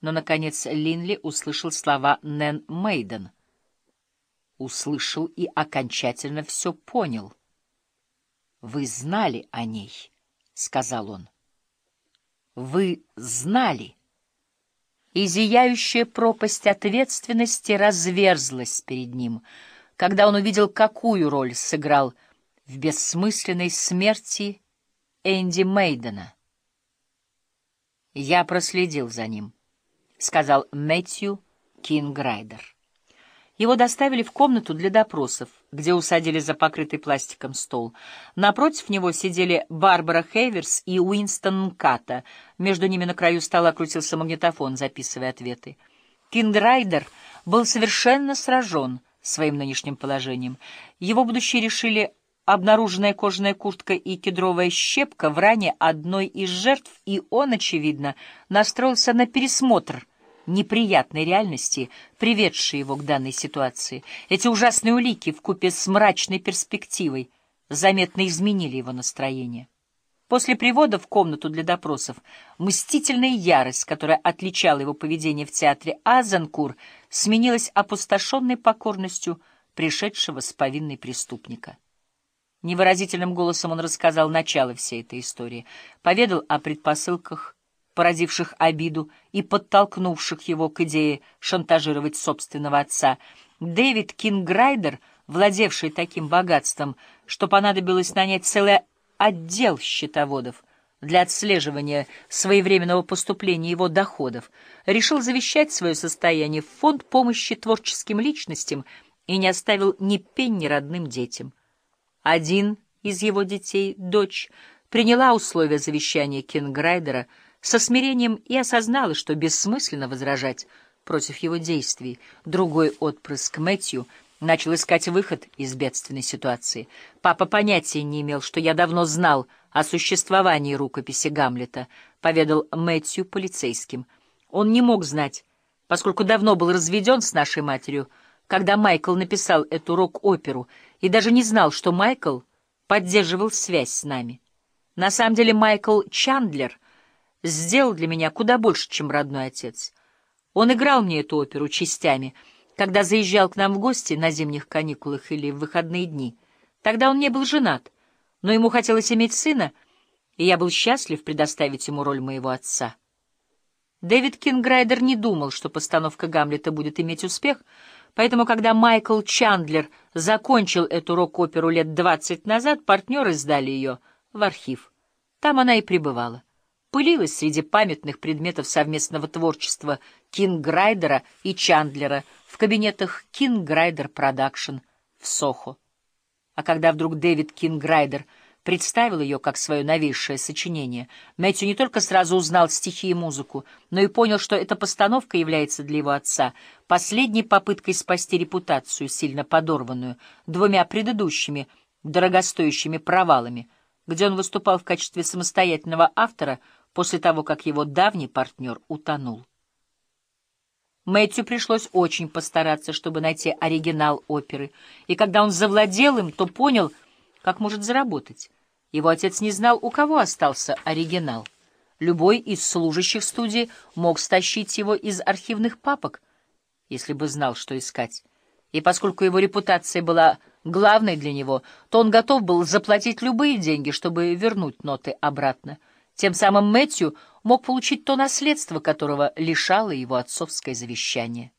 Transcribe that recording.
Но, наконец, Линли услышал слова Нэн Мейден. Услышал и окончательно все понял. «Вы знали о ней», — сказал он. «Вы знали». И зияющая пропасть ответственности разверзлась перед ним, когда он увидел, какую роль сыграл в бессмысленной смерти Энди Мейдена. Я проследил за ним. — сказал Мэтью Кинграйдер. Его доставили в комнату для допросов, где усадили за покрытый пластиком стол. Напротив него сидели Барбара Хейверс и Уинстон Нката. Между ними на краю стола крутился магнитофон, записывая ответы. Кинграйдер был совершенно сражен своим нынешним положением. Его будущее решили обнаруженная кожаная куртка и кедровая щепка в ране одной из жертв, и он, очевидно, настроился на пересмотр неприятной реальности, приведшей его к данной ситуации. Эти ужасные улики вкупе с мрачной перспективой заметно изменили его настроение. После привода в комнату для допросов мстительная ярость, которая отличала его поведение в театре Азанкур, сменилась опустошенной покорностью пришедшего с повинной преступника. Невыразительным голосом он рассказал начало всей этой истории, поведал о предпосылках, породивших обиду и подтолкнувших его к идее шантажировать собственного отца. Дэвид Кинграйдер, владевший таким богатством, что понадобилось нанять целый отдел счетоводов для отслеживания своевременного поступления его доходов, решил завещать свое состояние в фонд помощи творческим личностям и не оставил ни пенни родным детям. Один из его детей, дочь, приняла условия завещания Кинграйдера со смирением и осознала, что бессмысленно возражать против его действий. Другой отпрыск Мэтью начал искать выход из бедственной ситуации. Папа понятия не имел, что я давно знал о существовании рукописи Гамлета, поведал Мэтью полицейским. Он не мог знать, поскольку давно был разведен с нашей матерью, когда Майкл написал эту рок-оперу, и даже не знал, что Майкл поддерживал связь с нами. На самом деле Майкл Чандлер сделал для меня куда больше, чем родной отец. Он играл мне эту оперу частями, когда заезжал к нам в гости на зимних каникулах или в выходные дни. Тогда он не был женат, но ему хотелось иметь сына, и я был счастлив предоставить ему роль моего отца. Дэвид Кинграйдер не думал, что постановка Гамлета будет иметь успех, поэтому, когда Майкл Чандлер закончил эту рок-оперу лет двадцать назад, партнеры сдали ее в архив. Там она и пребывала. Пылилась среди памятных предметов совместного творчества Кинграйдера и Чандлера в кабинетах Кинграйдер Продакшн в Сохо. А когда вдруг Дэвид Кинграйдер — представил ее как свое новейшее сочинение. Мэтью не только сразу узнал стихи и музыку, но и понял, что эта постановка является для его отца последней попыткой спасти репутацию, сильно подорванную двумя предыдущими дорогостоящими провалами, где он выступал в качестве самостоятельного автора после того, как его давний партнер утонул. Мэтью пришлось очень постараться, чтобы найти оригинал оперы, и когда он завладел им, то понял, как может заработать. Его отец не знал, у кого остался оригинал. Любой из служащих студии мог стащить его из архивных папок, если бы знал, что искать. И поскольку его репутация была главной для него, то он готов был заплатить любые деньги, чтобы вернуть ноты обратно. Тем самым Мэтью мог получить то наследство, которого лишало его отцовское завещание.